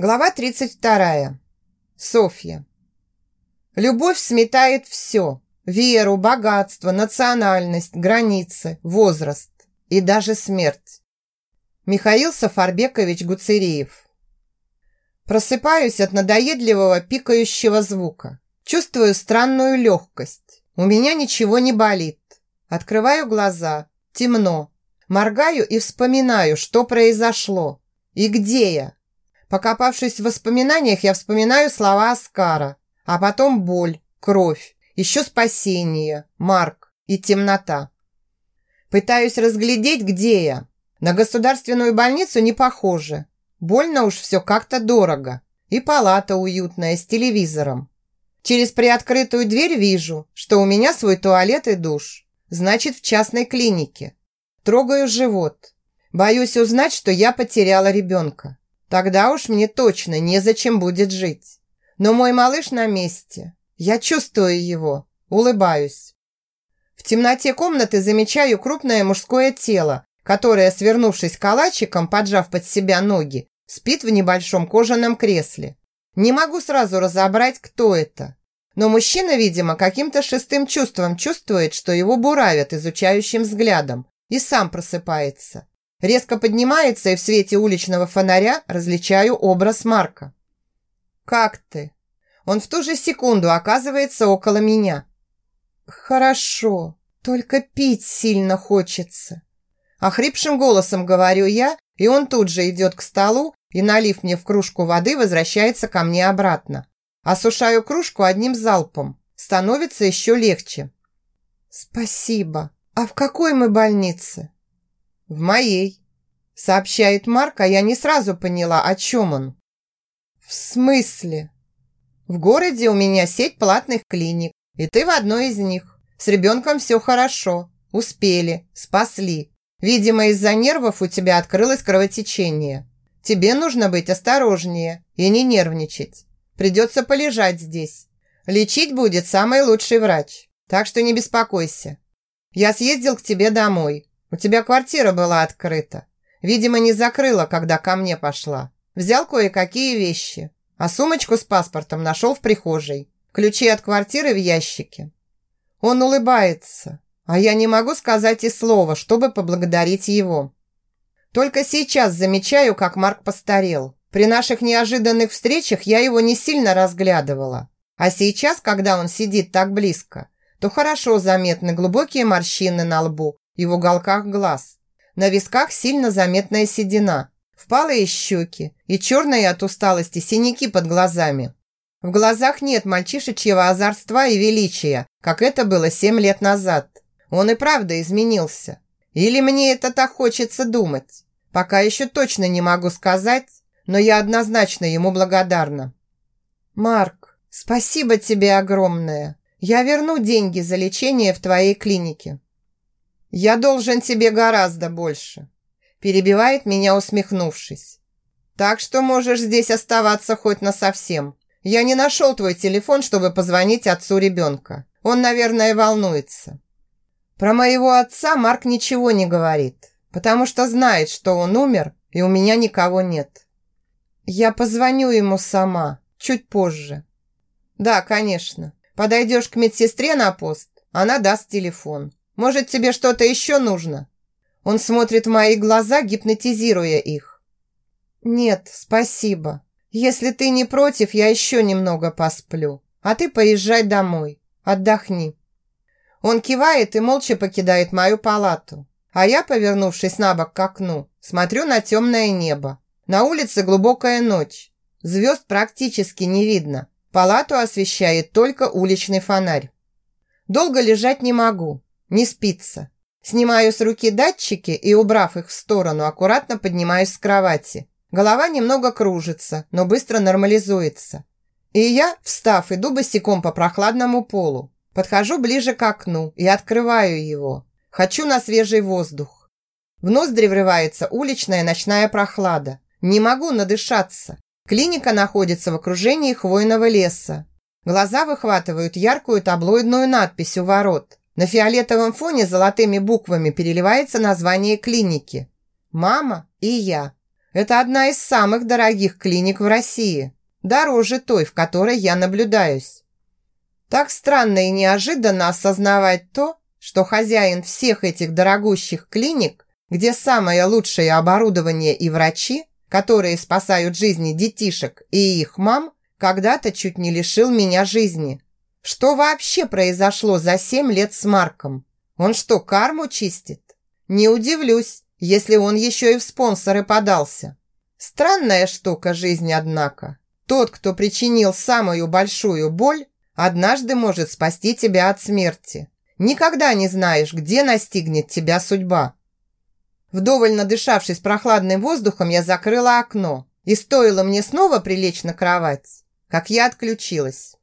Глава 32. Софья. Любовь сметает все. Веру, богатство, национальность, границы, возраст и даже смерть. Михаил Сафарбекович Гуцериев. Просыпаюсь от надоедливого пикающего звука. Чувствую странную легкость. У меня ничего не болит. Открываю глаза. Темно. Моргаю и вспоминаю, что произошло. И где я? Покопавшись в воспоминаниях, я вспоминаю слова Оскара, а потом боль, кровь, еще спасение, Марк и темнота. Пытаюсь разглядеть, где я. На государственную больницу не похоже. Больно уж все как-то дорого. И палата уютная с телевизором. Через приоткрытую дверь вижу, что у меня свой туалет и душ. Значит, в частной клинике. Трогаю живот. Боюсь узнать, что я потеряла ребенка. Тогда уж мне точно незачем будет жить. Но мой малыш на месте. Я чувствую его, улыбаюсь. В темноте комнаты замечаю крупное мужское тело, которое, свернувшись калачиком, поджав под себя ноги, спит в небольшом кожаном кресле. Не могу сразу разобрать, кто это. Но мужчина, видимо, каким-то шестым чувством чувствует, что его буравят изучающим взглядом и сам просыпается. Резко поднимается и в свете уличного фонаря различаю образ Марка. «Как ты?» Он в ту же секунду оказывается около меня. «Хорошо, только пить сильно хочется». Охрипшим голосом говорю я, и он тут же идет к столу и, налив мне в кружку воды, возвращается ко мне обратно. Осушаю кружку одним залпом. Становится еще легче. «Спасибо. А в какой мы больнице?» «В моей», – сообщает Марк, а я не сразу поняла, о чем он. «В смысле?» «В городе у меня сеть платных клиник, и ты в одной из них. С ребенком все хорошо. Успели, спасли. Видимо, из-за нервов у тебя открылось кровотечение. Тебе нужно быть осторожнее и не нервничать. Придется полежать здесь. Лечить будет самый лучший врач, так что не беспокойся. Я съездил к тебе домой, у тебя квартира была открыта. Видимо, не закрыла, когда ко мне пошла. Взял кое-какие вещи, а сумочку с паспортом нашел в прихожей. Ключи от квартиры в ящике. Он улыбается, а я не могу сказать и слова, чтобы поблагодарить его. Только сейчас замечаю, как Марк постарел. При наших неожиданных встречах я его не сильно разглядывала. А сейчас, когда он сидит так близко, то хорошо заметны глубокие морщины на лбу и в уголках глаз. На висках сильно заметная седина, впалые щеки и черные от усталости синяки под глазами. В глазах нет мальчишечьего озорства и величия, как это было семь лет назад. Он и правда изменился. Или мне это так хочется думать? Пока еще точно не могу сказать, но я однозначно ему благодарна. «Марк, спасибо тебе огромное. Я верну деньги за лечение в твоей клинике. «Я должен тебе гораздо больше», – перебивает меня, усмехнувшись. «Так что можешь здесь оставаться хоть насовсем. Я не нашел твой телефон, чтобы позвонить отцу ребенка. Он, наверное, волнуется». Про моего отца Марк ничего не говорит, потому что знает, что он умер, и у меня никого нет. Я позвоню ему сама, чуть позже. Да, конечно. Подойдешь к медсестре на пост, она даст телефон. Может, тебе что-то еще нужно?» Он смотрит в мои глаза, гипнотизируя их. «Нет, спасибо. Если ты не против, я еще немного посплю. А ты поезжай домой. Отдохни». Он кивает и молча покидает мою палату. А я, повернувшись на бок к окну, смотрю на темное небо. На улице глубокая ночь. Звезд практически не видно. Палату освещает только уличный фонарь. Долго лежать не могу. Не спится. Снимаю с руки датчики и, убрав их в сторону, аккуратно поднимаюсь с кровати. Голова немного кружится, но быстро нормализуется. И я, встав, иду босиком по прохладному полу. Подхожу ближе к окну и открываю его. Хочу на свежий воздух. В ноздри врывается уличная ночная прохлада. Не могу надышаться. Клиника находится в окружении хвойного леса. Глаза выхватывают яркую таблоидную надпись у ворот. На фиолетовом фоне золотыми буквами переливается название клиники. «Мама и я». Это одна из самых дорогих клиник в России. Дороже той, в которой я наблюдаюсь. Так странно и неожиданно осознавать то, что хозяин всех этих дорогущих клиник, где самое лучшее оборудование и врачи, которые спасают жизни детишек и их мам, когда-то чуть не лишил меня жизни. Что вообще произошло за семь лет с Марком? Он что, карму чистит? Не удивлюсь, если он еще и в спонсоры подался. Странная штука жизнь, однако. Тот, кто причинил самую большую боль, однажды может спасти тебя от смерти. Никогда не знаешь, где настигнет тебя судьба. Вдоволь надышавшись прохладным воздухом, я закрыла окно. И стоило мне снова прилечь на кровать, как я отключилась.